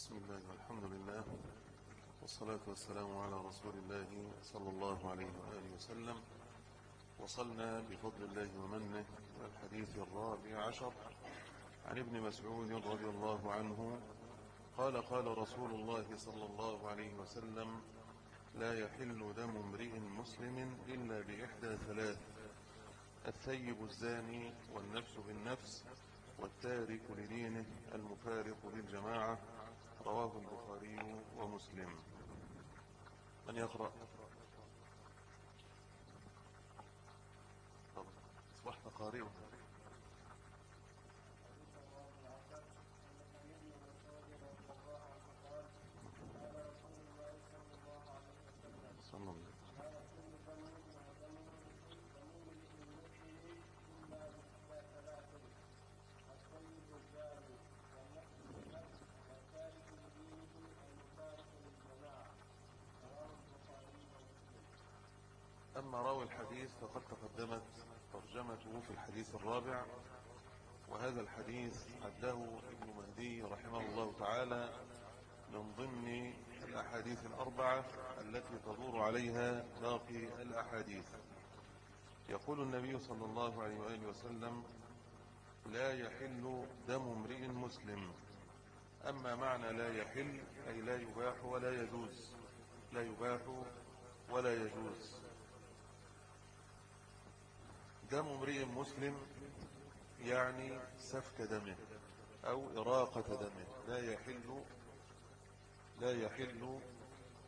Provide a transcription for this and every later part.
بسم الله والحمد لله والصلاة والسلام على رسول الله صلى الله عليه وآله وسلم. وصلنا بفضل الله ومنه الحديث الرابع عشر عن ابن مسعود رضي الله عنه قال قال رسول الله صلى الله عليه وسلم لا يحل دم امرئ مسلم إلا بإحدى ثلاث الثيب الزاني والنفس بالنفس والتارك لدينه المفارق للجماعة رواه البخاري ومسلم. من يقرأ؟ أصبحت قارئا صلى الله أما راوي الحديث فقد تقدمت ترجمته في الحديث الرابع وهذا الحديث عده ابن مهدي رحمه الله تعالى من ضمن الأحاديث الأربعة التي تدور عليها باقي الأحاديث. يقول النبي صلى الله عليه وآله وسلم لا يحل دم امرئ مسلم. أما معنى لا يحل أي لا يباح ولا يجوز. لا يباح ولا يجوز. دم امرئ مسلم يعني سفك دمه أو إراقة دمه. لا يحل لا يحل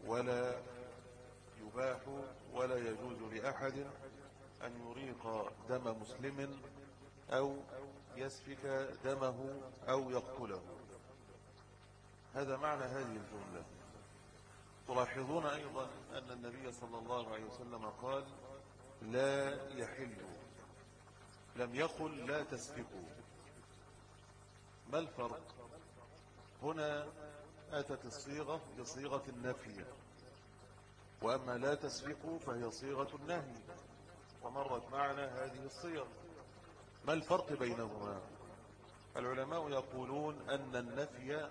ولا يباح ولا يجوز لأحد أن يريق دم مسلم أو يسفك دمه أو يقتله. هذا معنى هذه الجملة. تلاحظون أيضا أن النبي صلى الله عليه وسلم قال لا يحل لم يقل لا تسفكوا ما الفرق؟ هنا أتت الصيغة بصيغة النفي وأما لا تسفكوا فهي صيغة النهي ومرت معنا هذه الصيغ. ما الفرق بينهما؟ العلماء يقولون أن النفي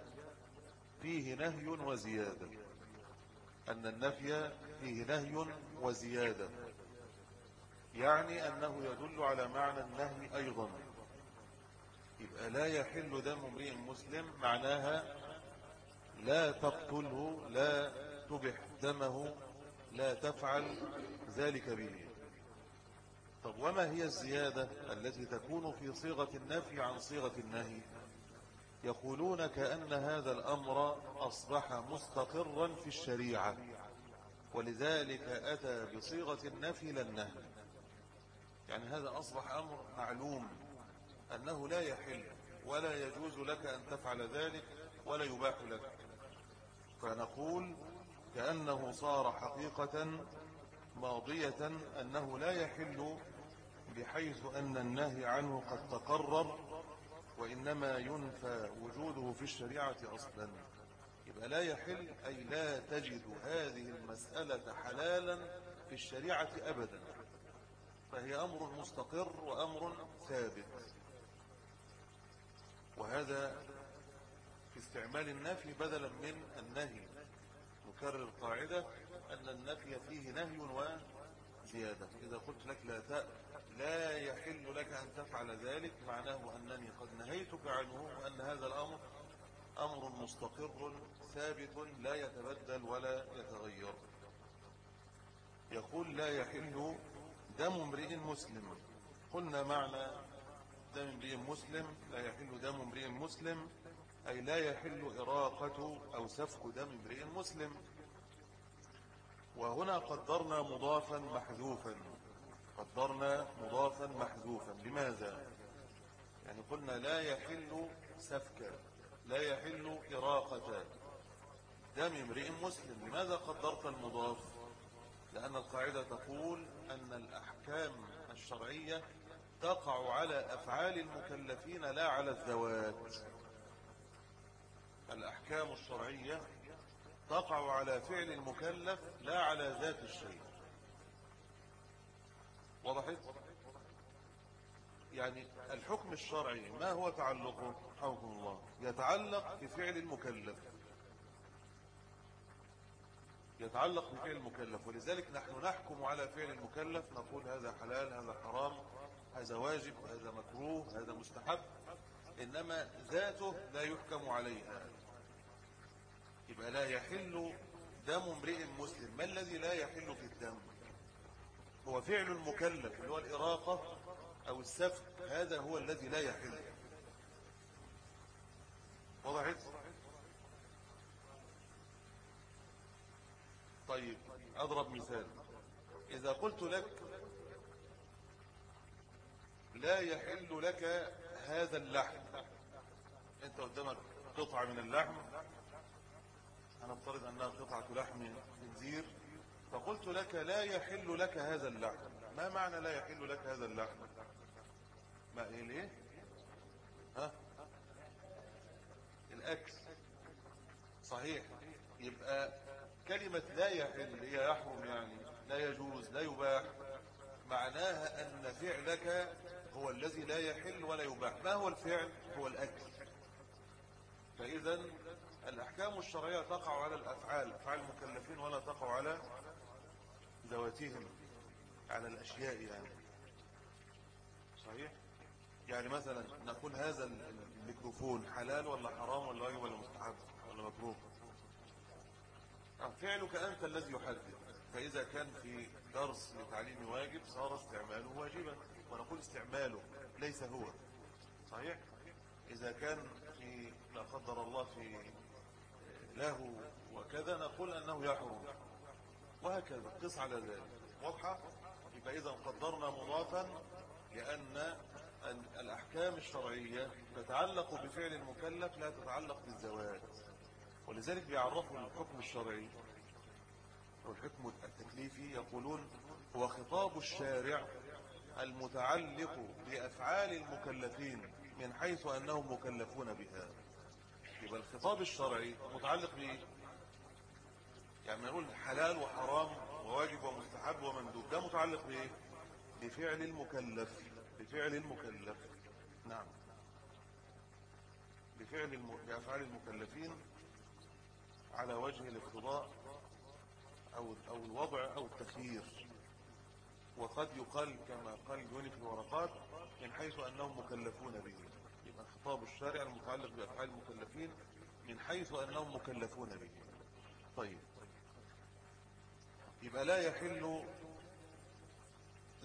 فيه نهي وزيادة. أن النفي فيه نهي وزيادة. يعني أنه يدل على معنى النهي أيضا. يبقى لا يحل دم امرئ مسلم معناها لا تقتله لا تبح دمه لا تفعل ذلك به. طب وما هي الزيادة التي تكون في صيغة النفي عن صيغة النهي؟ يقولون كأن هذا الأمر أصبح مستقرا في الشريعة ولذلك أتى بصيغة النفي للنهي يعني هذا أصبح أمر معلوم أنه لا يحل ولا يجوز لك أن تفعل ذلك ولا يباح لك. فنقول كأنه صار حقيقة ماضية أنه لا يحل بحيث أن النهي عنه قد تقرر وإنما ينفى وجوده في الشريعة أصلا. يبقى لا يحل أي لا تجد هذه المسألة حلالا في الشريعة أبدا. فهي أمر مستقر وأمر ثابت. وهذا في استعمال النفي بدلا من النهي. نكرر القاعدة أن النفي فيه نهي وزيادة. إذا قلت لك لا تأ لا يحل لك أن تفعل ذلك معناه أنني قد نهيتك عنه وأن هذا الأمر أمر مستقر ثابت لا يتبدل ولا يتغير. يقول لا يحل دم امرئ مسلم. قلنا معنى دم امرئ مسلم لا يحل دم امرئ مسلم أي لا يحل إراقة أو سفك دم امرئ مسلم. وهنا قدرنا مضافا محذوفا. قدرنا مضافا محذوفا. لماذا؟ يعني قلنا لا يحل سفك لا يحل إراقة. دم امرئ مسلم. لماذا قدرت المضاف؟ لأن القاعدة تقول أن الأحكام الشرعية تقع على أفعال المكلفين لا على الذوات الأحكام الشرعية تقع على فعل المكلف لا على ذات الشيء. وضحت يعني الحكم الشرعي ما هو تعلقه؟ حكم الله. يتعلق بفعل المكلف. يتعلق بفعل المكلف ولذلك نحن نحكم على فعل المكلف نقول هذا حلال هذا حرام هذا واجب هذا مكروه هذا مستحب إنما ذاته لا يحكم عليها. يبقى لا يحل دم امرئ مسلم. ما الذي لا يحل في الدم؟ هو فعل المكلف اللي هو الإراقة أو السفك هذا هو الذي لا يحل. وضعت طيب أضرب مثال. إذا قلت لك لا يحل لك هذا اللحم أنت قدامك قطعة من اللحم هنفترض أنها قطعة لحم خنزير فقلت لك لا يحل لك هذا اللحم. ما معنى لا يحل لك هذا اللحم؟ ما إيه ليه؟ ها؟ الأكل. صحيح. يبقى كلمة لا يحل هي يحرم يعني لا يجوز لا يباح. معناها أن فعلك هو الذي لا يحل ولا يباح. ما هو الفعل؟ هو الأكل. فإذا الأحكام الشرعية تقع على الأفعال أفعال المكلفين ولا تقع على ذواتهم على الأشياء يعني. صحيح؟ يعني مثلا نقول هذا الميكروفون حلال ولا حرام ولا واجب ولا مستحب ولا مكروه؟ فعلك أنت الذي يحدد. فإذا كان في درس لتعليم واجب صار استعماله واجبا. ونقول استعماله ليس هو. صحيح؟ إذا كان في لا قدر الله في له وكذا نقول أنه يحرم. وهكذا قص على ذلك. واضحة؟ يبقى إذا قدرنا مضافا لأن الأحكام الشرعية تتعلق بفعل المكلف لا تتعلق بالزواج. ولذلك بيعرفوا الحكم الشرعي أو الحكم التكليفي يقولون هو خطاب الشارع المتعلق بأفعال المكلفين من حيث أنهم مكلفون بها يبقى الخطاب الشرعي متعلق بإيه؟ يعني نقول حلال وحرام وواجب ومستحب ومندوب ده متعلق بإيه؟ بفعل المكلف بفعل المكلف نعم بفعل الم... بأفعال المكلفين على وجه الاقتضاء أو, أو الوضع أو التخيير. وقد يقال كما قال جوني في الورقات من حيث أنهم مكلفون به. يبقى خطاب الشارع المتعلق بأفعال المكلفين من حيث أنهم مكلفون به. طيب. يبقى لا يحل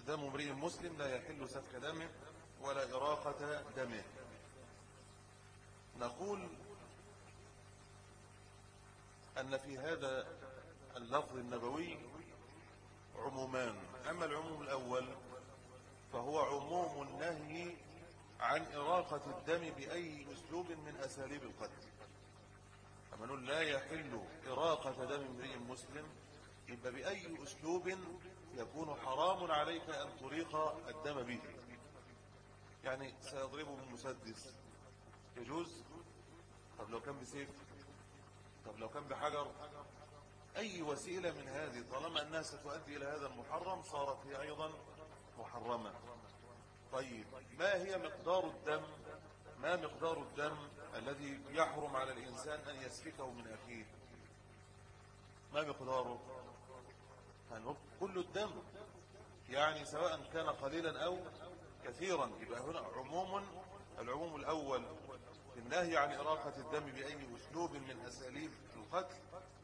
دم امرئ مسلم لا يحل سفك دمه ولا إراقة دمه. نقول أن في هذا اللفظ النبوي عمومان. أما العموم الأول فهو عموم النهي عن إراقة الدم بأي أسلوب من أساليب القتل. أما نقول لا يحل إراقة دم امرئ مسلم يبقى بأي أسلوب يكون حرام عليك أن تريق الدم به. يعني سيضربه بالمسدس يجوز؟ طب لو كان بسيف؟ طب لو كان بحجر أي وسيلة من هذه؟ طالما أنها ستؤدي إلى هذا المحرم صارت هي أيضا محرمة. طيب ما هي مقدار الدم؟ ما مقدار الدم الذي يحرم على الإنسان أن يسفكه من أخيه؟ ما مقداره؟ كل الدم. يعني سواء كان قليلا أو كثيرا. يبقى هنا عموم العموم الأول النهي عن إراقة الدم بأي أسلوب من أساليب القتل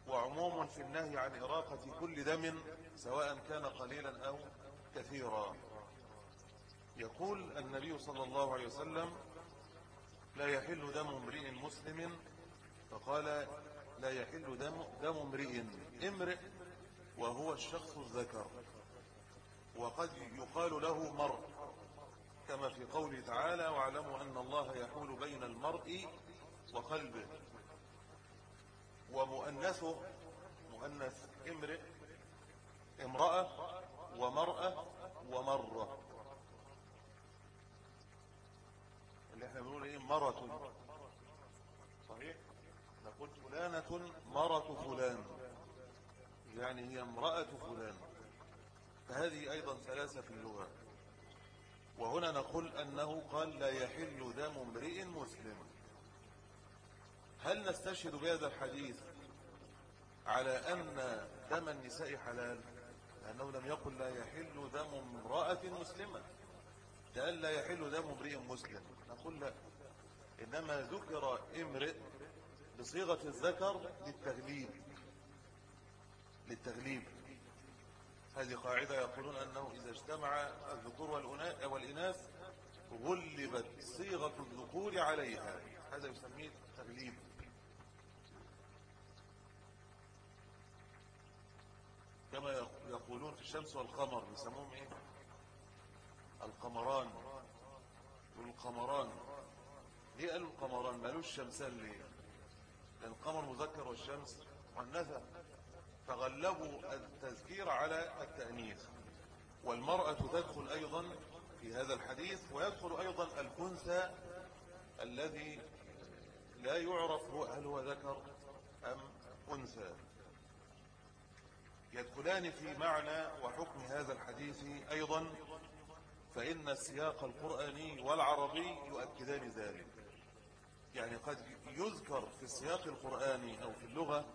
وعموم في النهي عن إراقة كل دم سواء كان قليلا أو كثيرا. يقول النبي صلى الله عليه وسلم لا يحل دم امرئ مسلم فقال لا يحل دم, دم امرئ امرئ وهو الشخص الذكر وقد يقال له مرء كما في قوله تعالى واعلموا أن الله يحول بين المرء وقلبه. ومؤنثه مؤنث امرئ امرأة ومرأة ومرة. اللي إحنا بنقول إيه؟ مرة. صحيح؟ نقول فلانة مرة فلان. يعني هي امرأة فلان. فهذه أيضا ثلاثة في اللغة. وهنا نقول أنه قال لا يحل دم امرئ مسلم. هل نستشهد بهذا الحديث على أن دم النساء حلال؟ لأنه لم يقل لا يحل دم امرأة مسلمة. قال لا يحل دم امرئ مسلم. نقول لا. إنما ذكر امرئ بصيغة الذكر للتغليب. للتغليب. هذه قاعدة يقولون أنه إذا اجتمع الذكور والإناث غلبت صيغة الذكور عليها. هذا يسميه تغليب. كما يقولون في الشمس والقمر يسموهم إيه؟ القمران. والقمران. ليه قالوا القمران؟ مالوش شمسان ليه؟ لأن القمر مذكر والشمس مؤنثة. فغلبوا التذكير على التأنيث والمرأة تدخل أيضا في هذا الحديث ويدخل أيضا الكنثى الذي لا يعرف هل هو ذكر أم أنثى. يدخلان في معنى وحكم هذا الحديث أيضا فإن السياق القرآني والعربي يؤكدان ذلك. يعني قد يذكر في السياق القرآني أو في اللغة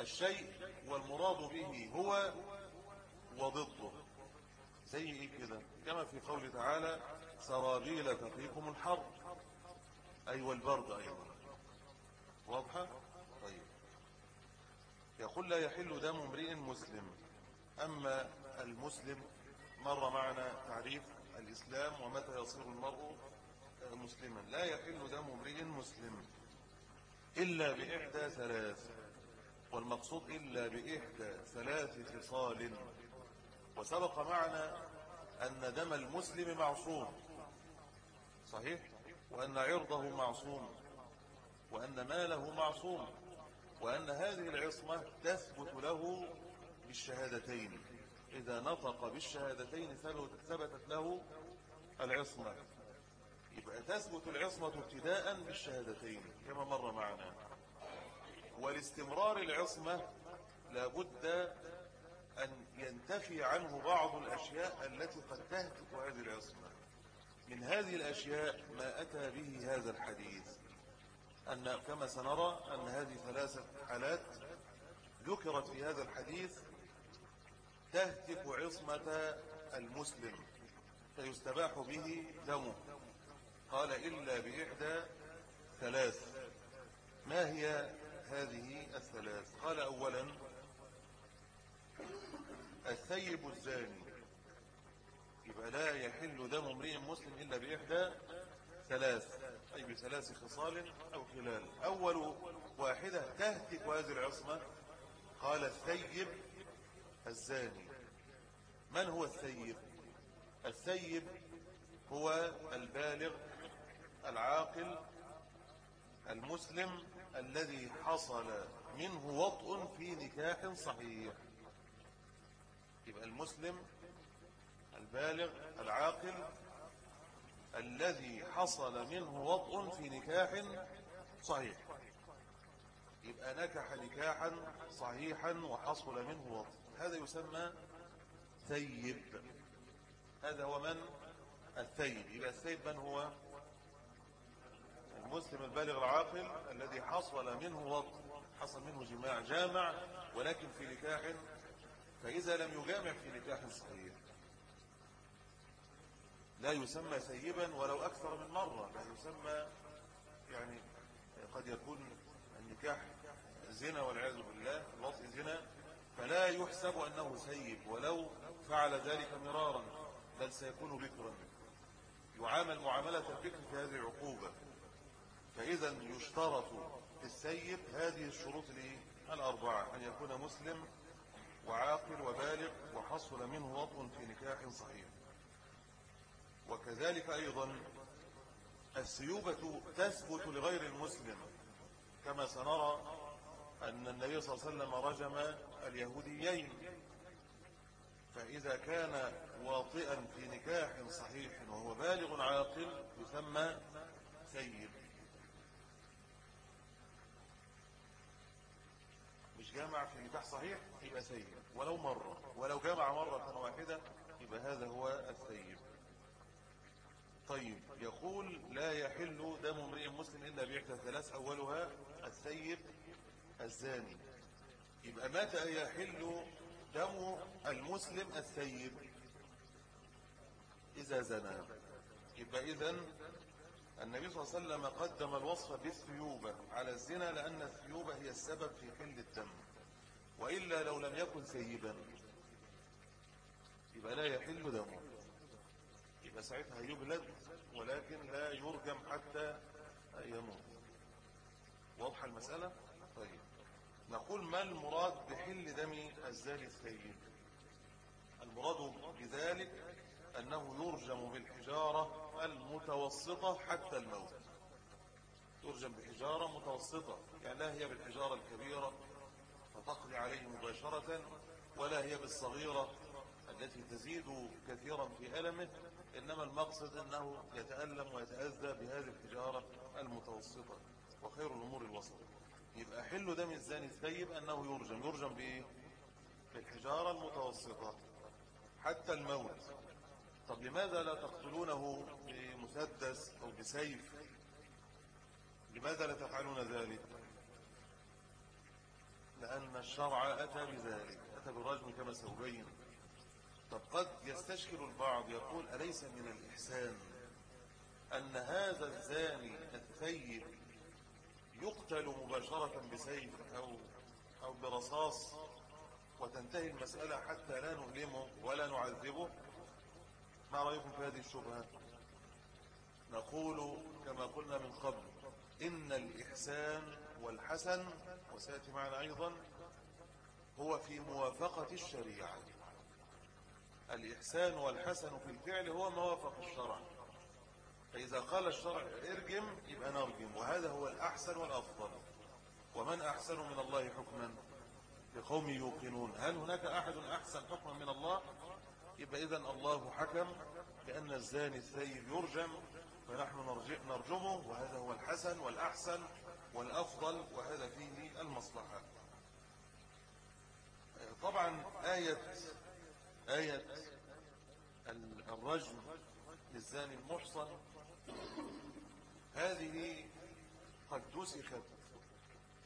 الشيء والمراد به هو وضده. زي إيه كده؟ كما في قوله تعالى سرابيل تقيكم الحر أي والبرد أيضا. واضحة؟ طيب. يقول لا يحل دم امرئ مسلم أما المسلم مر معنا تعريف الإسلام ومتى يصير المرء مسلما. لا يحل دم امرئ مسلم إلا بإحدى ثلاث. والمقصود إلا بإحدى ثلاث خصال. وسبق معنا أن دم المسلم معصوم. صحيح؟ وأن عرضه معصوم. وأن ماله معصوم. وأن هذه العصمة تثبت له بالشهادتين. إذا نطق بالشهادتين ثبتت له العصمة. يبقى تثبت العصمة ابتداء بالشهادتين كما مر معنا. والاستمرار العصمة لابد أن ينتفي عنه بعض الأشياء التي قد تهتك هذه العصمة. من هذه الأشياء ما أتى به هذا الحديث. أن كما سنرى أن هذه ثلاثة حالات ذكرت في هذا الحديث تهتك عصمة المسلم فيستباح به دمه. قال إلا بإحدى ثلاث. ما هي هذه الثلاث. قال أولا الثيب الزاني. يبقى لا يحل دم امرئ مسلم إلا بإحدى ثلاث أي بثلاث خصال أو خلال. أول واحدة تهتك هذه العصمة. قال الثيب الزاني. من هو الثيب؟ الثيب هو البالغ العاقل المسلم الذي حصل منه وطء في نكاح صحيح. يبقى المسلم البالغ العاقل الذي حصل منه وطء في نكاح صحيح. يبقى نكح نكاحا صحيحا وحصل منه وطء. هذا يسمى ثيب. هذا هو من الثيب. يبقى الثيب من هو؟ المسلم البالغ العاقل الذي حصل منه وطء حصل منه جماع جامع ولكن في نكاح فإذا لم يجامع في نكاح صحيح لا يسمى سيبا ولو أكثر من مرة. لا يسمى يعني قد يكون النكاح زنا والعياذ بالله الوطء زنا فلا يحسب أنه سيب ولو فعل ذلك مرارا بل سيكون بكرا. يعامل معاملة البكر في هذه العقوبة. فإذا يشترط في السيب هذه الشروط الأربعة أن يكون مسلم وعاقل وبالغ وحصل منه وطء في نكاح صحيح. وكذلك أيضا السيوبة تثبت لغير المسلم كما سنرى أن النبي صلى الله عليه وسلم رجم اليهوديين. فإذا كان واطئا في نكاح صحيح وهو بالغ عاقل يسمى سيد مش جامع في نكاح صحيح يبقى سيد. ولو مرة. ولو جامع مرة واحدة يبقى هذا هو السيد. طيب يقول لا يحل دم امرئ مسلم إلا بإحدى ثلاث أولها السيب الزاني. يبقى متى يحل دم المسلم الثيب إذا زنى. يبقى إذن النبي صلى الله عليه وسلم قدم الوصف بالثيوبة على الزنا لأن الثيوبة هي السبب في حل الدم وإلا لو لم يكن ثيبا يبقى لا يحل دمه. يبقى ساعتها يجلد ولكن لا يرجم حتى يموت. واضحة المسألة؟ طيب. نقول ما المراد بحل دم الزاني الثيب؟ المراد بذلك أنه يرجم بالحجارة المتوسطة حتى الموت. يرجم بحجارة متوسطة يعني لا هي بالحجارة الكبيرة فتقضي عليه مباشرة ولا هي بالصغيرة التي تزيد كثيرا في ألمه إنما المقصد أنه يتألم ويتأذى بهذه الحجارة المتوسطة. وخير الأمور الوسط. يبقى حل دم الزاني الثيب أنه يرجم. يرجم بإيه؟ بالحجارة المتوسطة حتى الموت. طب لماذا لا تقتلونه بمسدس أو بسيف؟ لماذا لا تفعلون ذلك؟ لأن الشرع أتى بذلك أتى بالرجم كما سأبين. طب قد يستشكل البعض يقول أليس من الإحسان أن هذا الزاني الثيب يقتل مباشرة بسيف أو, أو برصاص؟ وتنتهي المسألة حتى لا نؤلمه ولا نعذبه؟ ما رأيكم في هذه الشبهة؟ نقول كما قلنا من قبل إن الإحسان والحسن وسيأتي معنا أيضا هو في موافقة الشريعة. الإحسان والحسن في الفعل هو موافق الشرع. فإذا قال الشرع ارجم يبقى نرجم وهذا هو الأحسن والأفضل. ومن أحسن من الله حكما؟ لقوم يوقنون. هل هناك أحد أحسن حكما من الله؟ يبقى إذن الله حكم بأن الزاني الثيب يرجم فنحن نرجمه وهذا هو الحسن والأحسن والأفضل وهذا فيه المصلحة. طبعا آية آية الرجم للزاني المحصن هذه قد دسخت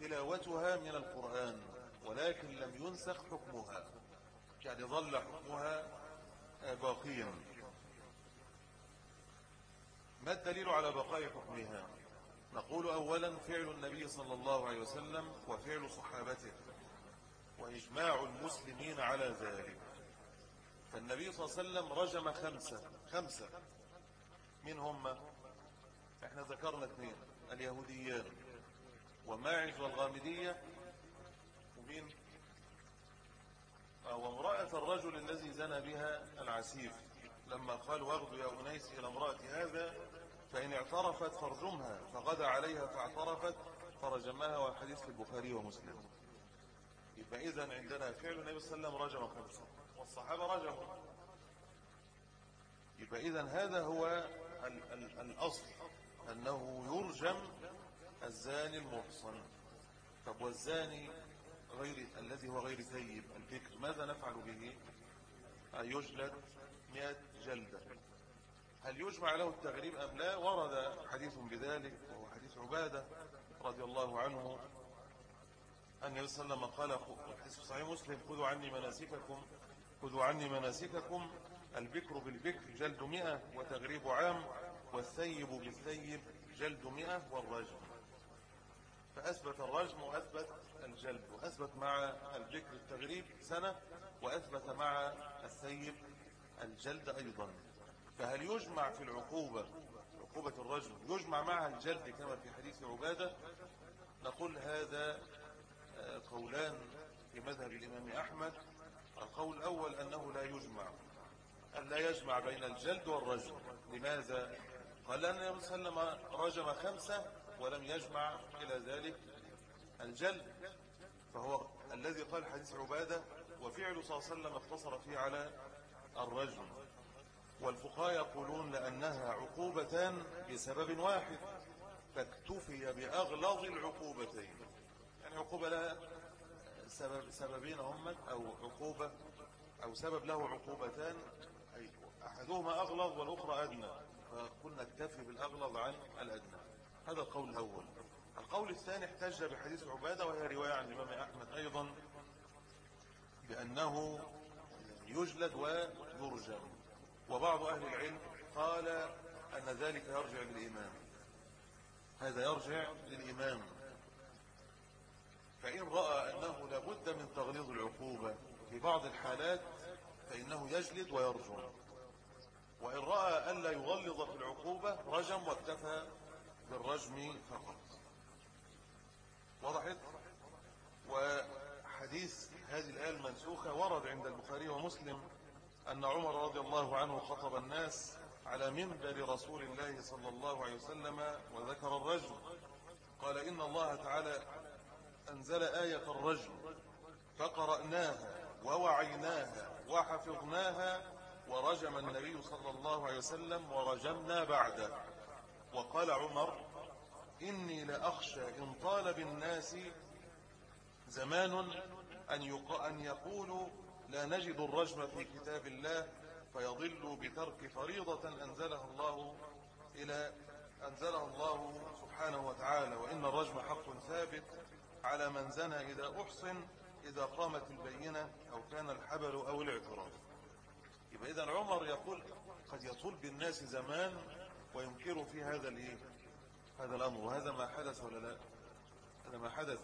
تلاوتها من القرآن ولكن لم ينسخ حكمها يعني ظل حكمها باقيا. ما الدليل على بقاء حكمها؟ نقول أولا فعل النبي صلى الله عليه وسلم وفعل صحابته وإجماع المسلمين على ذلك. فالنبي صلى الله عليه وسلم رجم خمسة. خمسة. من هم؟ إحنا ذكرنا اثنين اليهوديان. وماعز والغامدية. ومين؟ وامرأة الرجل الذي زنى بها العسيف لما قال واغدوا يا أنيس إلى امرأة هذا فإن اعترفت فرجمها فغدا عليها فاعترفت فرجمها والحديث في البخاري ومسلم. يبقى إذن عندنا فعل النبي صلى الله عليه وسلم رجم خمسة والصحابة رجموا. يبقى إذن هذا هو ال ال الأصل أنه يرجم الزاني المحصن. طب والزاني غير الذي هو غير ثيب الفكر. ماذا نفعل به؟ يجلد مئة جلدة. هل يجمع له التغريب أم لا؟ ورد حديث بذلك وهو حديث عبادة رضي الله عنه. أن النبي صلى الله عليه وسلم قال الحديث صحيح مسلم خذوا عني مناسككم خذوا عني مناسككم. البكر بالبكر جلد مئة وتغريب عام والثيب بالثيب جلد مئة والرجم. فأثبت الرجم وأثبت الجلد وأثبت مع البكر التغريب سنة وأثبت مع الثيب الجلد أيضا. فهل يجمع في العقوبة عقوبة الرجل يجمع معها الجلد كما في حديث عبادة؟ نقول هذا آه، قولان في مذهب الإمام أحمد. القول الأول أنه لا يجمع أن لا يجمع بين الجلد والرجل. لماذا؟ قال أن النبي صلى الله عليه وسلم رجم خمسة ولم يجمع إلى ذلك. الجلد فهو الذي قال حديث عبادة وفعل صلى الله عليه وسلم اقتصر فيه على الرجل. والفقهاء يقولون لأنها عقوبتان بسبب واحد فاكتفي بأغلظ العقوبتين. يعني عقوبة لها سبب سببين هم أو عقوبة أو سبب له عقوبتان أي أحدهما أغلظ والأخرى أدنى. فقلنا اكتفي بالأغلظ عن الأدنى. هذا القول الأول. القول الثاني احتج بحديث عبادة وهي رواية عن الإمام أحمد أيضا بأنه يجلد ويرجم. وبعض أهل العلم قال أن ذلك يرجع للإمام. هذا يرجع للإمام. فإن رأى أنه لابد من تغليظ العقوبة في بعض الحالات فإنه يجلد ويرجم. وإن رأى أن لا يغلظ في العقوبة رجم واكتفى بالرجم فقط. وضحت وحديث هذه الآية المنسوخة ورد عند البخاري ومسلم أن عمر رضي الله عنه خطب الناس على منبر رسول الله صلى الله عليه وسلم وذكر الرجل. قال إن الله تعالى أنزل آية الرجل فقرأناها ووعيناها وحفظناها ورجم النبي صلى الله عليه وسلم ورجمنا بعده. وقال عمر إني لأخشى إن طال بالناس زمان أن, أن يقولوا لا نجد الرجم في كتاب الله فيضل بترك فريضة أنزلها الله إلى أنزلها الله سبحانه وتعالى وإن الرجم حق ثابت على من زنى إذا أحصن إذا قامت البينة أو كان الحبل أو الاعتراف يبقى إذا عمر يقول قد يطول بالناس زمان وينكر في هذا الإيه؟ هذا الأمر وهذا ما حدث ولا لا؟ هذا ما حدث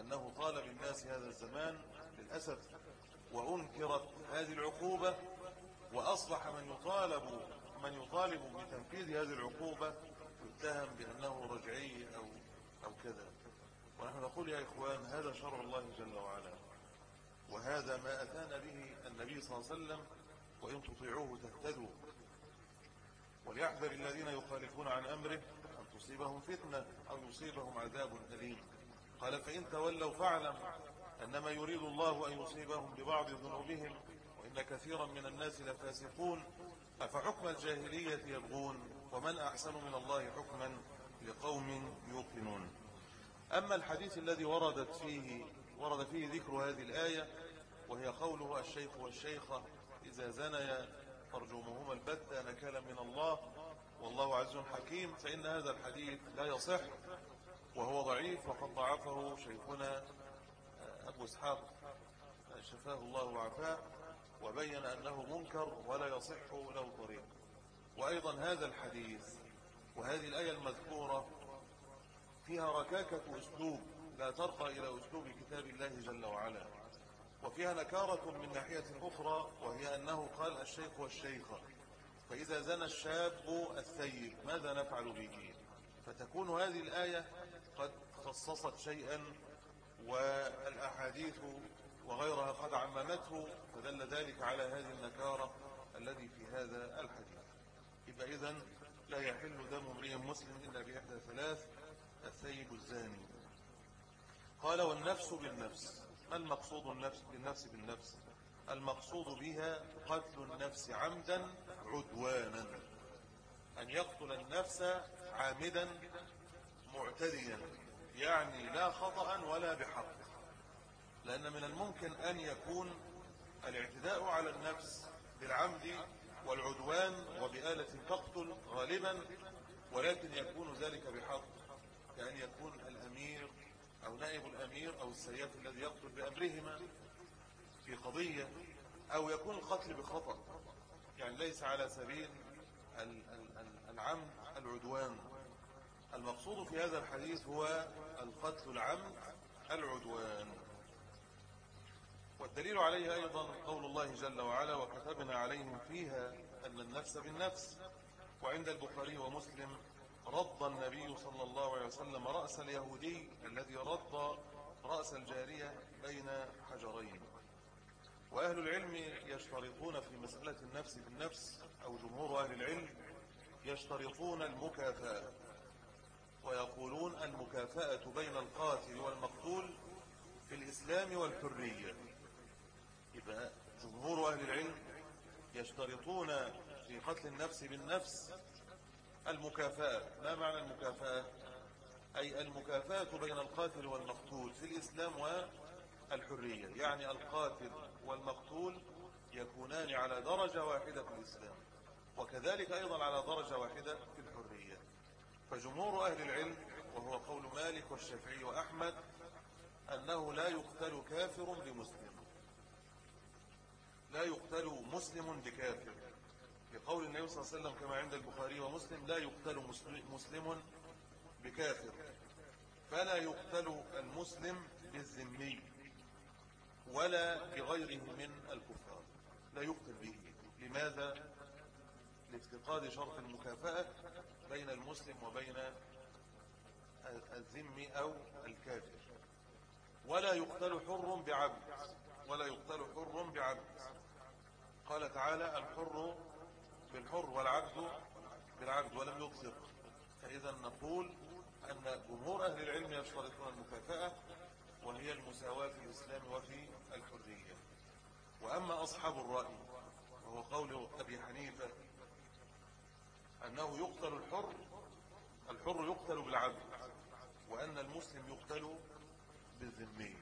أنه طال بالناس هذا الزمان للأسف وأنكرت هذه العقوبة وأصبح من يطالب من يطالب بتنفيذ هذه العقوبة يتهم بأنه رجعي أو, أو كذا. ونحن نقول يا إخوان هذا شرع الله جل وعلا. وهذا ما أتانا به النبي صلى الله عليه وسلم وإن تطيعوه تهتدوا. وليحذر الذين يخالفون عن أمره تصيبهم فتنة أو يصيبهم عذاب أليم. قال فإن تولوا فاعلم أنما يريد الله أن يصيبهم ببعض ذنوبهم وإن كثيرا من الناس لفاسقون. أفحكم الجاهلية يبغون ومن أحسن من الله حكما لقوم يوقنون. أما الحديث الذي وردت فيه ورد فيه ذكر هذه الآية وهي قوله الشيخ والشيخة إذا زنيا فرجومهما البتة نكالا من الله والله عز حكيم فإن هذا الحديث لا يصح وهو ضعيف وقد ضعفه شيخنا أبو إسحاق شفاه الله وعفاه وبين أنه منكر ولا يصح له طريق. وأيضا هذا الحديث وهذه الآية المذكورة فيها ركاكة أسلوب لا ترقى إلى أسلوب كتاب الله جل وعلا. وفيها نكارة من ناحية أخرى وهي أنه قال الشيخ والشيخة. فإذا زنى الشاب الثيب ماذا نفعل به؟ فتكون هذه الآية قد خصصت شيئا والأحاديث وغيرها قد عممته فدل ذلك على هذه النكارة الذي في هذا الحديث. يبقى إذن لا يحل دم امرئ مسلم إلا بإحدى ثلاث الثيب الزاني. قال والنفس بالنفس. ما المقصود النفس بالنفس بالنفس؟ المقصود بها قتل النفس عمدا عدوانا. أن يقتل النفس عامدا معتديا يعني لا خطأ ولا بحق. لأن من الممكن أن يكون الاعتداء على النفس بالعمد والعدوان وبآلة تقتل غالبا ولكن يكون ذلك بحق. كأن يكون الأمير أو نائب الأمير أو السياف الذي يقتل بأمرهما في قضية أو يكون القتل بخطأ. يعني ليس على سبيل العمد العدوان. المقصود في هذا الحديث هو القتل العمد العدوان. والدليل عليه أيضا قول الله جل وعلا وكتبنا عليهم فيها أن النفس بالنفس. وعند البخاري ومسلم رد النبي صلى الله عليه وسلم رأس اليهودي الذي رد رأس الجارية بين حجرين. وأهل العلم يشترطون في مسألة النفس بالنفس أو جمهور أهل العلم يشترطون المكافأة ويقولون المكافأة بين القاتل والمقتول في الإسلام والحرية. يبقى جمهور أهل العلم يشترطون في قتل النفس بالنفس المكافأة. ما معنى المكافأة؟ أي المكافأة بين القاتل والمقتول في الإسلام والحرية. يعني القاتل والمقتول يكونان على درجة واحدة في الإسلام وكذلك أيضا على درجة واحدة في الحرية. فجمهور أهل العلم وهو قول مالك والشافعي وأحمد أنه لا يقتل كافر بمسلم. لا يقتل مسلم بكافر. لقول النبي صلى الله عليه وسلم كما عند البخاري ومسلم لا يقتل مسلم بكافر. فلا يقتل المسلم بالذمي. ولا بغيره من الكفار. لا يقتل به. لماذا؟ لافتقاد شرط المكافأة بين المسلم وبين الذم أو الكافر. ولا يقتل حر بعبد. ولا يقتل حر بعبد. قال تعالى الحر بالحر والعبد بالعبد ولم يطلق فإذا نقول أن جمهور أهل العلم يشترطون المكافأة وهي المساواة في الإسلام وفي الحرية. وأما أصحاب الرأي وهو قول أبي حنيفة أنه يقتل الحر الحر يقتل بالعبد وأن المسلم يقتل بالذمي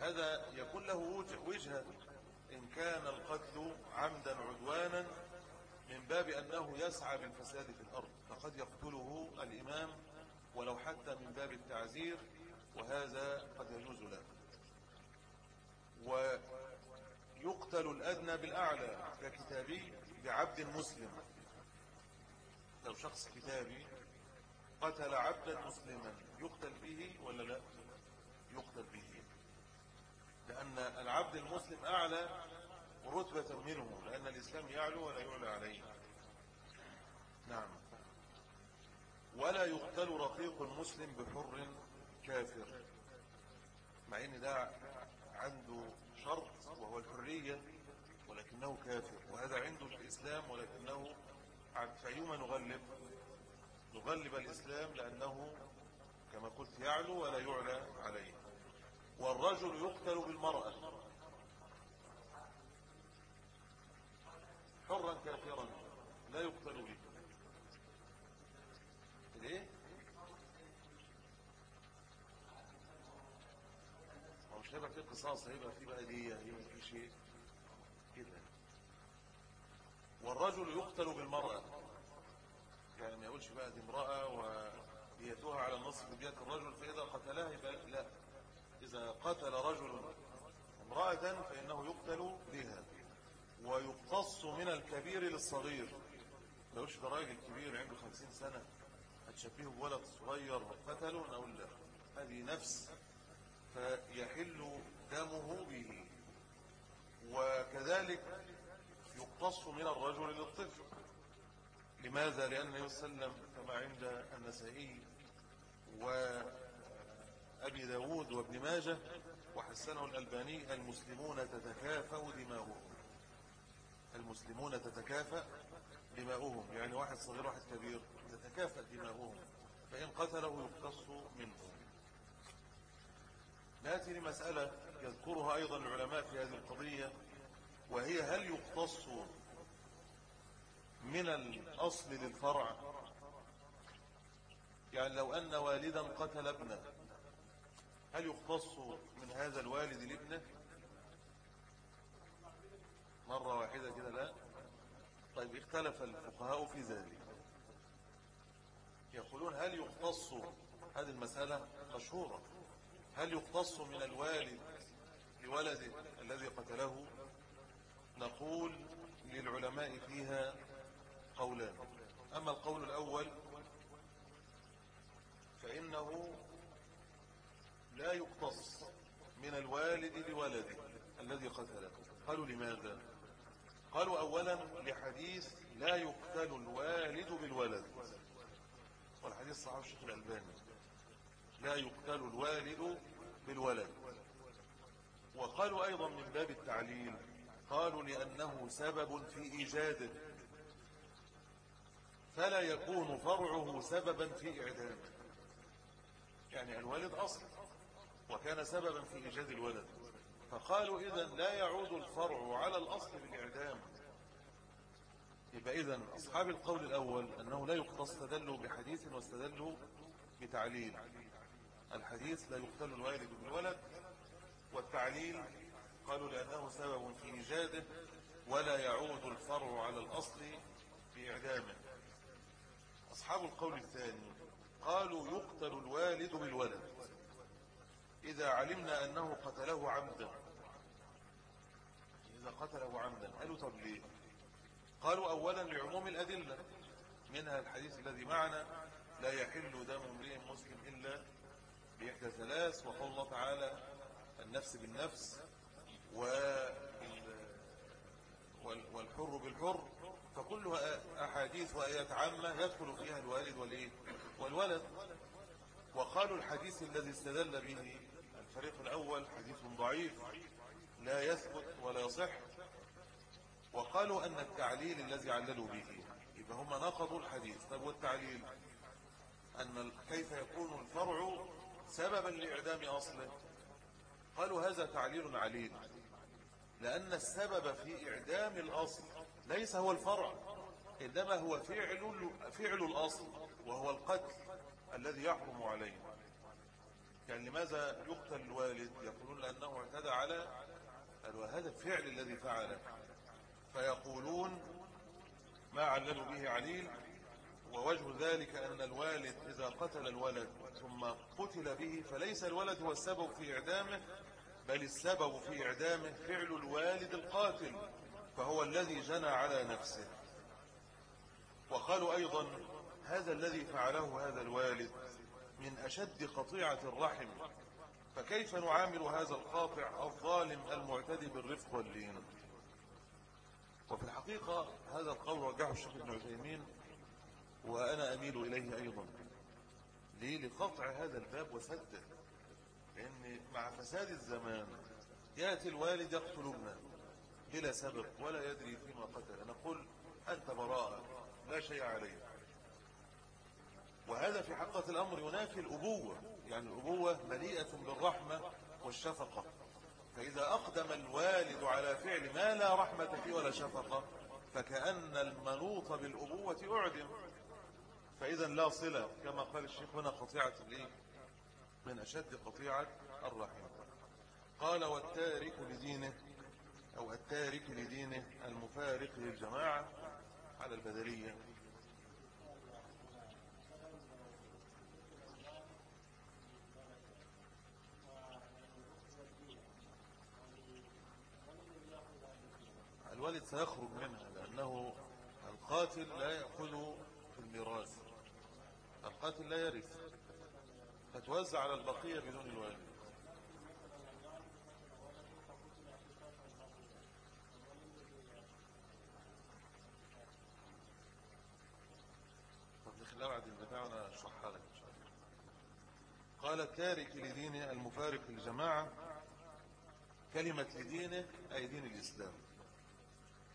هذا يكون له وجهة إن كان القتل عمدا عدوانا من باب أنه يسعى بالفساد في الأرض. فقد يقتله الإمام ولو حتى من باب التعزير وهذا قد يجوز له ويقتل الأدنى بالأعلى ككتابي بعبد مسلم. لو شخص كتابي قتل عبدا مسلما يقتل به ولا لا؟ يقتل به لأن العبد المسلم أعلى رتبة منه لأن الإسلام يعلو ولا يعلى عليه. نعم. ولا يقتل رقيق المسلم بحر كافر مع إن ده عنده شرط وهو الحرية ولكنه كافر وهذا عنده الإسلام ولكنه فأيما نغلب نغلب الإسلام لأنه كما قلت يعلو ولا يعلى عليه. والرجل يقتل بالمرأة. حرا كافرا لا يقتل به ليه هو مش هيبقى في قصاص هيبقى في بقى دي هيبقى في شيء. كده. والرجل يقتل بالمرأة. يعني ما يقولش بقى دي امرأة وديتها على النصف بدية الرجل فإذا قتلها يبقى لا. إذا قتل رجل امرأة فإنه يقتل بها. ويقتص من الكبير للصغير. ما يقولش ده راجل كبير عنده خمسين سنة. هتشبهه بولد صغير قتله نقول لا. هذه نفس فيحل دمه به وكذلك يقتص من الرجل للطفل لماذا؟ لأن النبي صلى الله عليه وسلم كما عند النسائي وأبي داود وابن ماجه وحسنه الألباني المسلمون تتكافأ دماؤهم. المسلمون تتكافأ دماؤهم. يعني واحد صغير واحد كبير تتكافأ دماؤهم. فإن قتله يقتص منه نأتي لمسألة يذكرها أيضا العلماء في هذه القضية وهي هل يقتص من الأصل للفرع؟ يعني لو أن والدا قتل ابنه هل يقتص من هذا الوالد لابنه؟ مرة واحدة كده لا. طيب اختلف الفقهاء في ذلك. يقولون هل يقتص هذه المسألة؟ مشهورة. هل يقتص من الوالد لولده الذي قتله؟ نقول للعلماء فيها قولان. أما القول الأول فإنه لا يقتص من الوالد لولده الذي قتله. قالوا لماذا؟ قالوا أولا لحديث لا يقتل الوالد بالولد. والحديث صحيح الشيخ الألباني. لا يقتل الوالد بالولد. وقالوا أيضا من باب التعليل قالوا لأنه سبب في إيجاده فلا يكون فرعه سببا في إعدامه يعني الوالد أصل وكان سببا في إيجاد الولد. فقالوا إذا لا يعود الفرع على الأصل بالإعدام. يبقى إذن أصحاب القول الأول أنه لا يقتص استدلوا بحديث واستدلوا بتعليل. الحديث لا يقتل الوالد بالولد والتعليل قالوا لأنه سبب في إيجاده ولا يعود الفرع على الأصل في إعدامه. أصحاب القول الثاني قالوا يقتل الوالد بالولد. إذا علمنا أنه قتله عمدا إذا قتله عمدا قالوا طب ليه؟ قالوا أولا لعموم الأدلة. منها الحديث الذي معنا لا يحل دم امرئ مسلم إلا بإحدى ثلاث وقول الله تعالى النفس بالنفس والحر بالحر فكلها أحاديث وآيات عامة يدخل فيها الوالد والإيه؟ والولد. وقالوا الحديث الذي استدل به الفريق الأول حديث ضعيف لا يثبت ولا يصح. وقالوا أن التعليل الذي عللوا به إذا هم نقضوا الحديث. طب والتعليل؟ أن كيف يكون الفرع سببا لإعدام أصله. قالوا هذا تعليل عليل لأن السبب في إعدام الأصل ليس هو الفرع إنما هو فعل, فعل الأصل وهو القتل الذي يحرم عليه. يعني لماذا يقتل الوالد؟ يقولون لأنه اعتدى على هذا الفعل الذي فعله. فيقولون ما عللوا به عليل ووجه ذلك أن الوالد إذا قتل الولد ثم قتل به فليس الولد هو السبب في إعدامه بل السبب في إعدامه فعل الوالد القاتل فهو الذي جنى على نفسه. وقالوا أيضا هذا الذي فعله هذا الوالد من أشد قطيعة الرحم فكيف نعامل هذا القاطع الظالم المعتدي بالرفق واللين؟ وفي الحقيقة هذا القول رجعه الشيخ ابن عثيمين وأنا أميل إليه أيضا. ليه؟ لقطع هذا الباب وسده. لأن مع فساد الزمان يأتي الوالد يقتل ابنه بلا سبب ولا يدري فيما قتل. نقول أنت براءة لا شيء عليه وهذا في حقة الأمر ينافي الأبوة. يعني الأبوة مليئة بالرحمة والشفقة. فإذا أقدم الوالد على فعل ما لا رحمة فيه ولا شفقة فكأن المنوط بالأبوة أعدم. فإذا لا صلة كما قال الشيخ هنا قطيعة من أشد قطيعة الرحم. قال والتارك لدينه أو التارك لدينه المفارق للجماعة على البدلية. الوالد سيخرج منها لأنه القاتل لا يأخذ في الميراث. القاتل لا يرث. فتوزع على البقية بدون الوالد. طب نخلع بعد البتاع أشرحها لك إن شاء الله. قال التارك لدينه المفارق للجماعة كلمة لدينه أي دين الإسلام.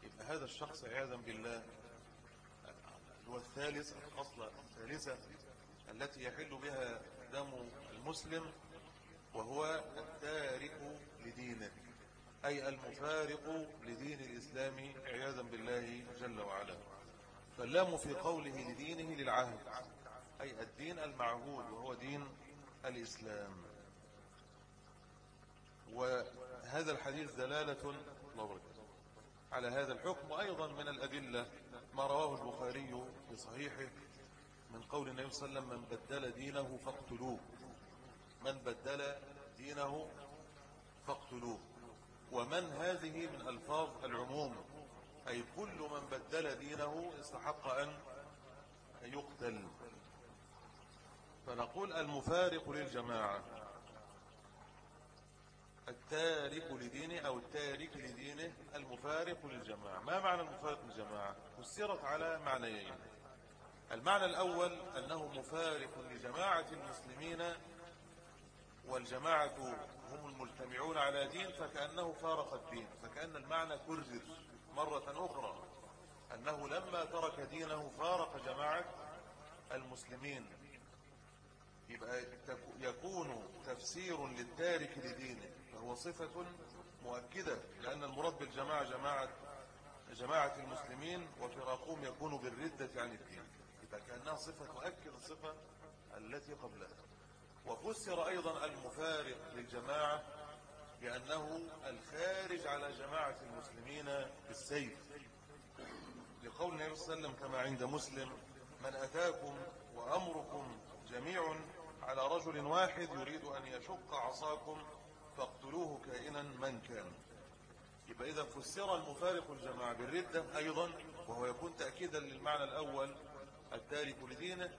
يبقى هذا الشخص عياذا بالله هو الثالث الثالثة التي يحل بها دم المسلم وهو التارك لدينه أي المفارق لدين الإسلام عياذا بالله جل وعلا. فاللام في قوله لدينه للعهد أي الدين المعهود وهو دين الإسلام. وهذا الحديث دلالة على هذا الحكم وأيضا من الأدلة. في صحيحه من قول النبي صلى الله عليه وسلم من بدل دينه فاقتلوه. من بدل دينه فاقتلوه. ومن هذه من ألفاظ العموم أي كل من بدل دينه استحق أن يقتل. فنقول المفارق للجماعة. التارك لدينه أو التارك لدينه المفارق للجماعة. ما معنى المفارق للجماعة؟ فسرت على معنيين. المعنى الأول أنه مفارق لجماعة المسلمين والجماعة هم المجتمعون على دين فكأنه فارق الدين فكأن المعنى كرر مرة أخرى أنه لما ترك دينه فارق جماعة المسلمين. يبقى يكون تفسير للتارك لدينه فهو صفة مؤكدة لأن المراد بالجماعة جماعة جماعة المسلمين وفراقهم يكون بالردة عن الدين. فكأنها صفة تؤكد الصفة التي قبلها. وفسر أيضا المفارق للجماعة بأنه الخارج على جماعة المسلمين بالسيف. لقول النبي صلى الله عليه وسلم كما عند مسلم من أتاكم وأمركم جميع على رجل واحد يريد أن يشق عصاكم فاقتلوه كائنا من كان. يبقى إذا فسر المفارق الجماعة بالردة أيضا وهو يكون تأكيدا للمعنى الأول التارك لدينه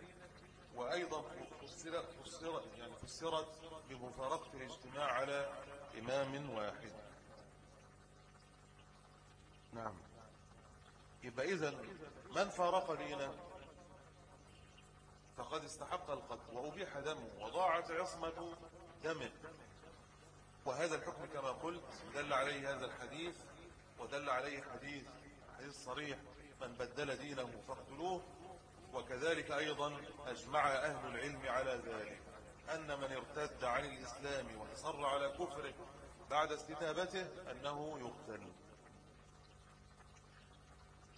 وأيضا فسرت, فسرت, يعني فسرت بمفارقة الاجتماع على إمام واحد. نعم. يبقى إذا من فارق دينه فقد استحق القتل وأبيح دمه وضاعت عصمة دمه. وهذا الحكم كما قلت دل عليه هذا الحديث ودل عليه حديث حديث صريح من بدل دينه فاقتلوه وكذلك أيضا أجمع أهل العلم على ذلك أن من ارتد عن الإسلام وأصر على كفره بعد استتابته أنه يقتل.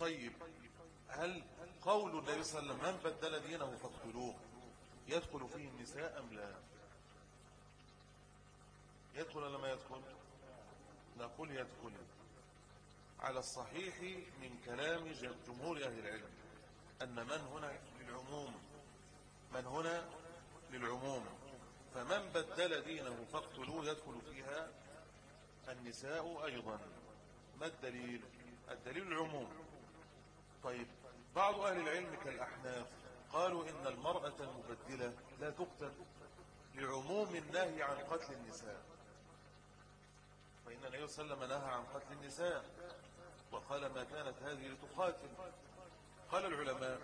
طيب هل قول النبي صلى الله عليه وسلم من بدل دينه فاقتلوه يدخل فيه النساء أم لا؟ يدخل ولا ما يدخل؟ نقول يدخل. على الصحيح من كلام جمهور أهل العلم. أن من هنا للعموم من هنا للعموم. فمن بدل دينه فاقتلوه يدخل فيها النساء أيضا. ما الدليل؟ الدليل العموم. طيب بعض أهل العلم كالأحناف قالوا إن المرأة المبدلة لا تقتل لعموم النهي عن قتل النساء. فإن النبي صلى الله عليه وسلم نهى عن قتل النساء وقال ما كانت هذه لتقاتل. قال العلماء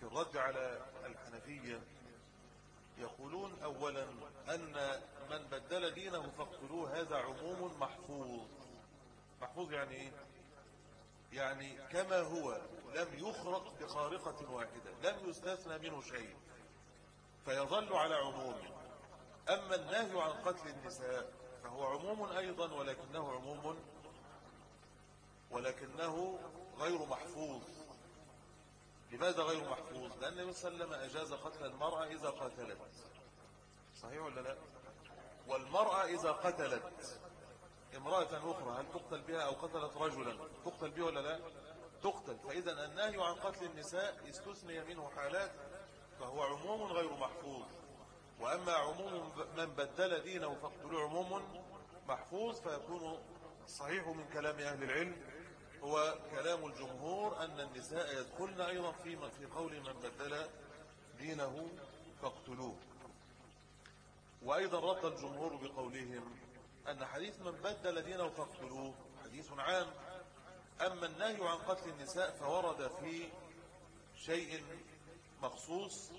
في الرد على الحنفية يقولون أولا أن من بدل دينه فاقتلوه هذا عموم محفوظ. محفوظ يعني إيه؟ يعني كما هو لم يخرق بخارقة واحدة لم يستثنى منه شيء فيظل على عمومه أما النهي عن قتل النساء فهو عموم أيضا ولكنه عموم ولكنه غير محفوظ. لماذا غير محفوظ؟ لأن النبي صلى الله عليه وسلم أجاز قتل المرأة إذا قتلت. صحيح ولا لا؟ والمرأة إذا قتلت امرأة أخرى هل تقتل بها أو قتلت رجلا؟ تقتل بها ولا لا؟ تقتل. فإذا النهي عن قتل النساء استثني منه حالات فهو عموم غير محفوظ. وأما عموم من بدل دينه فاقتلوا عموم محفوظ فيكون صحيح من كلام أهل العلم هو كلام الجمهور أن النساء يدخلن أيضا في في قول من بدل دينه فاقتلوه. وأيضا رد الجمهور بقولهم أن حديث من بدل دينه فاقتلوه حديث عام. أما النهي عن قتل النساء فورد في شيء مخصوص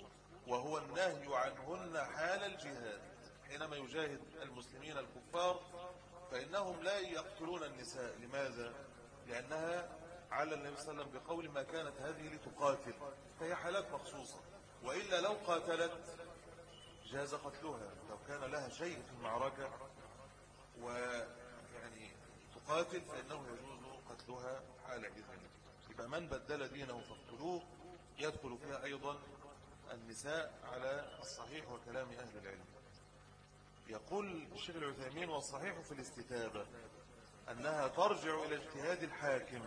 وهو النهي عنهن حال الجهاد. حينما يجاهد المسلمين الكفار فإنهم لا يقتلون النساء. لماذا؟ لأنها على النبي صلى الله عليه وسلم بقول ما كانت هذه لتقاتل فهي حالات مخصوصة. وإلا لو قاتلت جاز قتلها لو كان لها شيء في المعركة ويعني تقاتل فإنه يجوز قتلها حال إذن. يبقى من بدل دينه فاقتلوه يدخل فيها أيضا النساء على الصحيح وكلام أهل العلم. يقول الشيخ العثيمين والصحيح في الاستتابة أنها ترجع إلى اجتهاد الحاكم.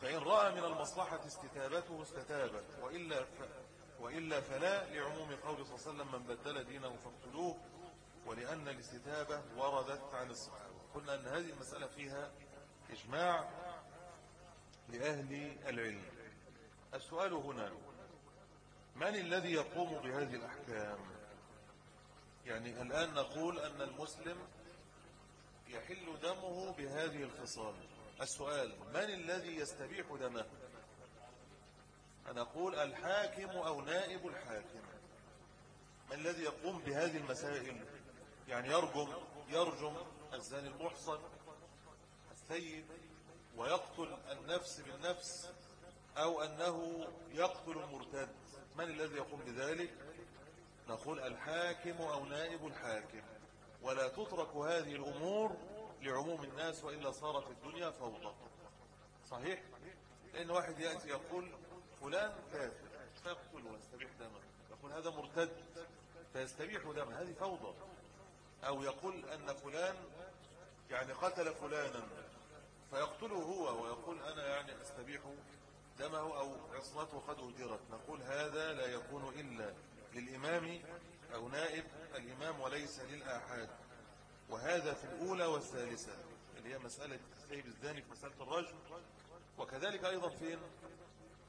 فإن رأى من المصلحة استتابته استتابت وإلا, ف... وإلا فلا لعموم قول صلى الله عليه وسلم من بدل دينه فاقتلوه ولأن الاستتابة وردت عن الصحابة. قلنا أن هذه المسألة فيها إجماع لأهل العلم. السؤال هنا من الذي يقوم بهذه الأحكام؟ يعني الآن نقول أن المسلم يحل دمه بهذه الخصال السؤال من الذي يستبيح دمه؟ أنا أقول الحاكم أو نائب الحاكم. ما الذي يقوم بهذه المسائل؟ يعني يرجم يرجم الزاني المحصن الثيب ويقتل النفس بالنفس أو أنه يقتل المرتد. من الذي يقوم بذلك؟ نقول الحاكم أو نائب الحاكم. ولا تترك هذه الأمور لعموم الناس وإلا صارت الدنيا فوضى. صحيح؟ لأن واحد يأتي يقول فلان كافر فيقتل ويستبيح دمه يقول هذا مرتد فيستبيح دمه هذه فوضى. أو يقول أن فلان يعني قتل فلانا فيقتله هو ويقول أنا يعني أستبيح دمه أو عصمته قد أدرت نقول هذا لا يكون إلا للإمام أو نائب الإمام وليس للآحاد. وهذا في الأولى والثالثة اللي هي مسألة سيب الزاني في مسألة الرجل. وكذلك أيضا فين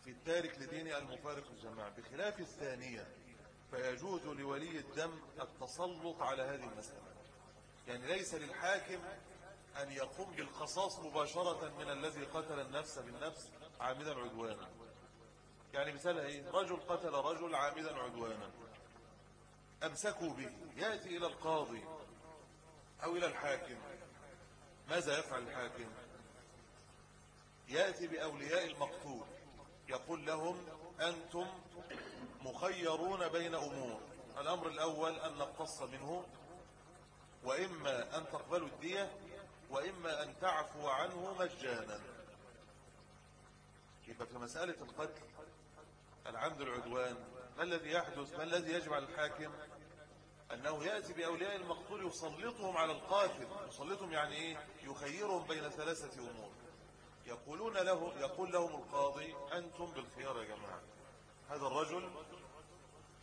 في التارك لدينه المفارق للجماعة بخلاف الثانية فيجوز لولي الدم التسلط على هذه المسألة. يعني ليس للحاكم أن يقوم بالقصاص مباشرة من الذي قتل النفس بالنفس عامدا عدوانا. يعني مثال إيه؟ رجل قتل رجل عامدا عدوانا. أمسكوا به يأتي إلى القاضي أو إلى الحاكم. ماذا يفعل الحاكم؟ يأتي بأولياء المقتول يقول لهم أنتم مخيرون بين أمور. الأمر الأول أن نقتص منه وإما أن تقبلوا الدية وإما أن تعفو عنه مجانا. يبقى في مسألة القتل؟ العمد العدوان ما الذي يحدث ما الذي يجب على الحاكم؟ أنه يأتي بأولياء المقتول يسلطهم على القاتل. يسلطهم يعني إيه؟ يخيرهم بين ثلاثة أمور. يقولون له يقول لهم القاضي أنتم بالخيار يا جماعة. هذا الرجل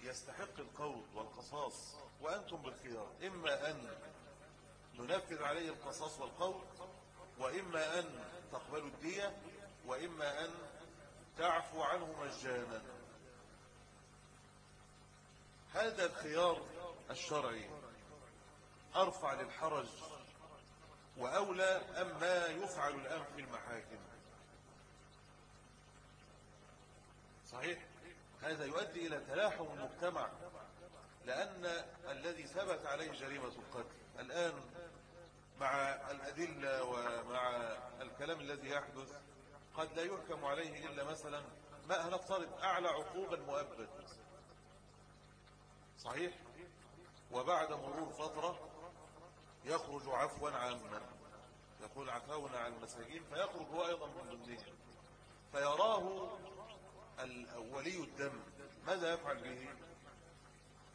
يستحق القول والقصاص وأنتم بالخيار. إما أن ننفذ عليه القصاص والقول وإما أن تقبلوا الدية وإما أن تعفو عنه مجانا. هذا الخيار الشرعي. أرفع للحرج وأولى أم ما يفعل الآن في المحاكم. صحيح. هذا يؤدي إلى تلاحم المجتمع لأن الذي ثبت عليه جريمة القتل الآن مع الأدلة ومع الكلام الذي يحدث قد لا يحكم عليه إلا مثلا ما هنفترض أعلى عقوبة مؤبد. صحيح؟ وبعد مرور فترة يخرج عفوا عاما. يقول عفونا عن المساجين فيخرج هو أيضا من ضمنهم. فيراه ولي الدم. ماذا يفعل به؟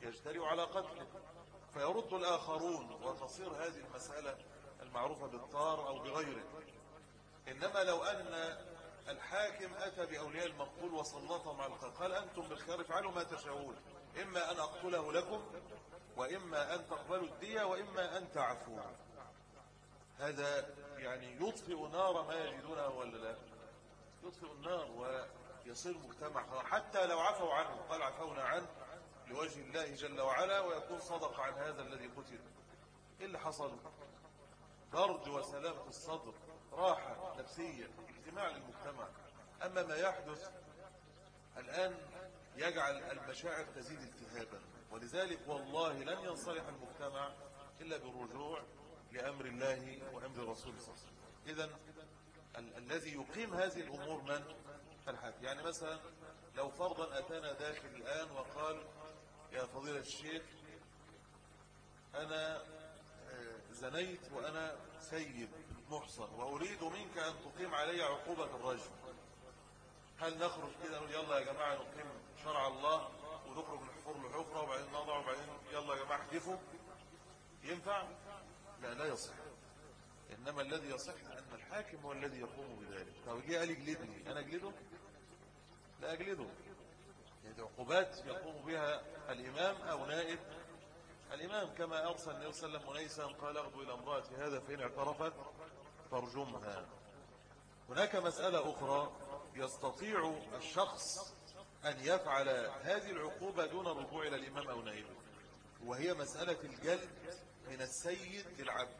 يجترئ على قتله. فيرد الآخرون وتصير هذه المسألة المعروفة بالطار أو بغيره. إنما لو أن الحاكم أتى بأولياء المقتول وسلطهم على القتل قال أنتم بالخير افعلوا ما تشاءون. إما أن أقتله لكم وإما أن تقبلوا الدية وإما أن تعفوا هذا يعني يطفئ نار ما يجدونها ولا لا؟ يطفئ النار ويصير مجتمع. حتى لو عفوا عنه قال عفونا عنه لوجه الله جل وعلا ويكون صدق عن هذا الذي قتل. إيه اللي حصل؟ برد وسلامة الصدر راحة نفسية اجتماع للمجتمع. أما ما يحدث الآن يجعل المشاعر تزيد التهابا. ولذلك والله لن ينصلح المجتمع إلا بالرجوع لأمر الله وأمر الرسول صلى الله عليه وسلم. إذن ال الذي يقيم هذه الأمور من؟ الحاكم. يعني مثلا لو فرضا أتانا داخل الآن وقال يا فضيلة الشيخ أنا آه، زنيت وأنا سيد محصن وأريد منك أن تقيم علي عقوبة الرجل. هل نخرج كده نقول يلا يا جماعة نقيم شرع الله ونخرج نحفر له حفرة وبعدين نضع وبعدين يلا يا جماعة احدفوا ينفع؟ لا لا يصح. إنما الذي يصح أن الحاكم هو الذي يقوم بذلك. طب جه قال اجلدني أنا أجلده؟ لا أجلده. هذه عقوبات يقوم بها الإمام أو نائب الإمام كما أرسل النبي صلى الله عليه وسلم منيسا قال أغدو إلى امرأة هذا فإن اعترفت فارجمها. هناك مسألة أخرى. يستطيع الشخص أن يفعل هذه العقوبة دون الرجوع إلى الإمام أو نائبه. وهي مسألة الجلد من السيد للعبد.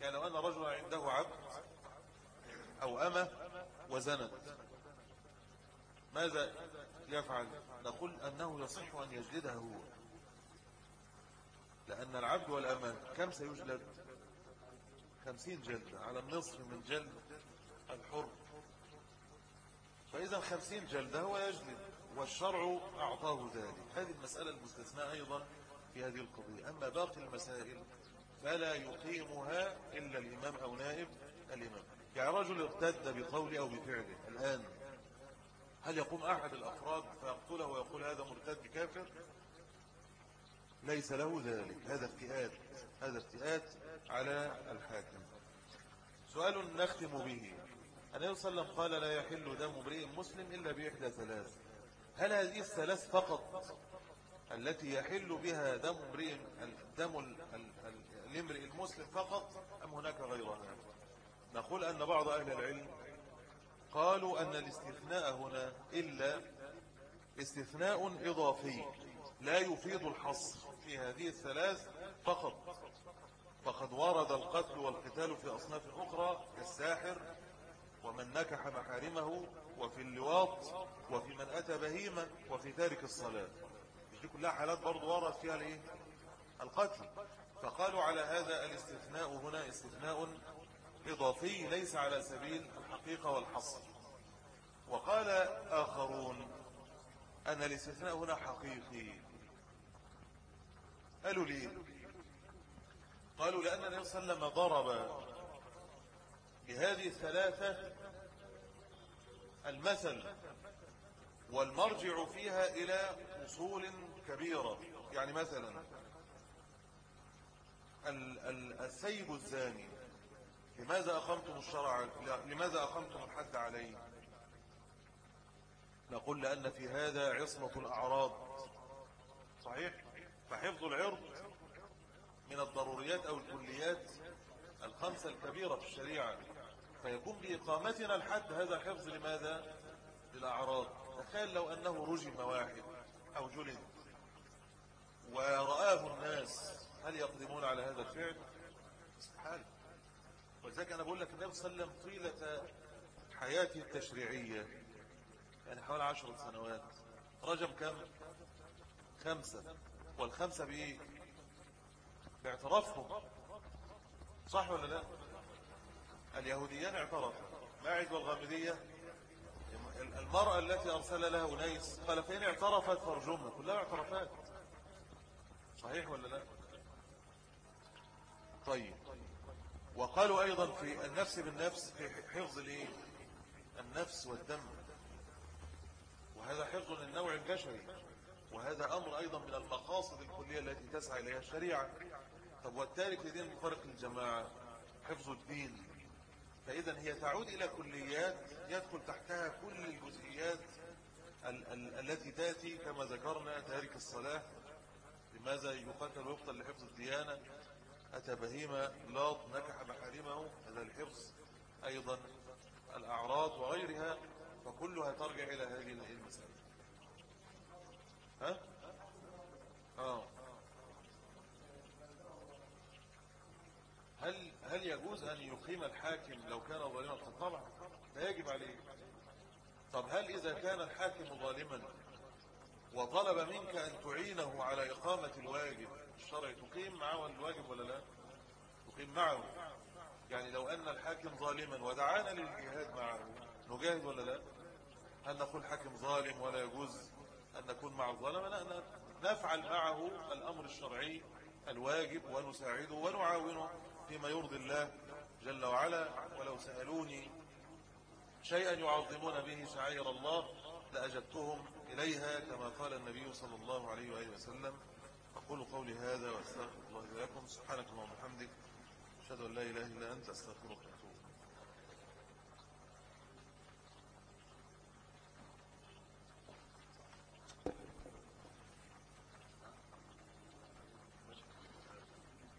يعني لو أن رجل عنده عبد أو أمة وزنت ماذا يفعل؟ نقول أنه يصح أن يجلدها هو. لأن العبد والأمان كم سيجلد؟ خمسين جلدة على النصف من جلد الحر فإذا خمسين جلدة هو يجلد والشرع أعطاه ذلك. هذه المسألة المستثناء أيضا في هذه القضية. أما باقي المسائل فلا يقيمها إلا الإمام أو نائب الإمام. يعني رجل ارتد بقوله أو بفعله. الآن هل يقوم أحد الأفراد فيقتله ويقول هذا مرتد كافر؟ ليس له ذلك. هذا افتئات. هذا افتئات على الحاكم. سؤال نختم به. النبي صلى الله عليه وسلم قال لا يحل دم امرئ مسلم إلا بإحدى ثلاث. هل هذه الثلاث فقط التي يحل بها دم امرئ الدم الامرئ المسلم فقط أم هناك غيرها؟ نقول أن بعض أهل العلم قالوا أن الاستثناء هنا إلا استثناء إضافي لا يفيد الحصر في هذه الثلاث فقط. فقد ورد القتل والقتال في أصناف أخرى كالساحر ومن نكح محارمه وفي اللواط وفي من أتى بهيمة وفي تارك الصلاة. دي كلها حالات برضو ورد فيها الإيه؟ القتل. فقالوا على هذا الاستثناء هنا استثناء إضافي ليس على سبيل الحقيقة والحصر. وقال آخرون أن الاستثناء هنا حقيقي. قالوا ليه؟ قالوا لأن النبي صلى الله عليه وسلم ضرب بهذه الثلاثة المثل والمرجع فيها إلى أصول كبيرة. يعني مثلا السيب الزاني. لماذا أقمتم الشرع لماذا أقمتم الحد عليه؟ نقول لأن في هذا عصمة الأعراض. صحيح؟ فحفظ العرض من الضروريات أو الكليات الخمسة الكبيرة في الشريعة. فيكون بإقامتنا الحد هذا حفظ لماذا؟ للأعراض. تخيل لو أنه رجم واحد أو جلد ورآه الناس هل يقدمون على هذا الفعل؟ استحال ولذلك أنا بقول لك النبي صلى الله عليه وسلم طيلة حياته التشريعية يعني حوالي عشر سنوات. رجم كم؟ خمسة. والخمسة بإيه؟ باعترافهم. صح ولا لا؟ اليهوديان اعترفوا. ماعد والغامدية. المرأة التي أرسل لها أنيس. قال فإن اعترفت فرجمها كلها اعترفات صحيح ولا لا؟ طيب. وقالوا أيضا في النفس بالنفس في حفظ النفس والدم. وهذا حفظ للنوع البشري. وهذا أمر أيضا من المقاصد الكلية التي تسعى إليها الشريعة طب والتارك لدين مفارق الجماعة؟ حفظ الدين. فإذا هي تعود إلى كليات يدخل تحتها كل الجزئيات ال ال التي تأتي كما ذكرنا تارك الصلاة لماذا يقتل ويقتل لحفظ الديانة أتى بهيمة لاط نكح محارمه هذا الحفظ أيضا الأعراض وغيرها فكلها ترجع إلى هذه المسألة ها؟ آه. هل يجوز أن يقيم الحاكم لو كان ظالما؟ طبعا لا يجب عليه. طب هل إذا كان الحاكم ظالما وطلب منك أن تعينه على إقامة الواجب الشرعي تقيم معه الواجب ولا لا؟ تقيم معه. يعني لو أن الحاكم ظالما ودعانا للجهاد معه نجاهد ولا لا؟ هل نقول حاكم ظالم ولا يجوز أن نكون مع الظلم لا. نفعل معه الأمر الشرعي الواجب ونساعده ونعاونه. فيما يرضي الله جل وعلا ولو سألوني شيئا يعظمون به شعائر الله لأجدتهم إليها كما قال النبي صلى الله عليه وآله وسلم. أقول قولي هذا وأستغفر الله لكم سبحانك اللهم وبحمدك أشهد أن لا إله إلا أنت أستغفرك.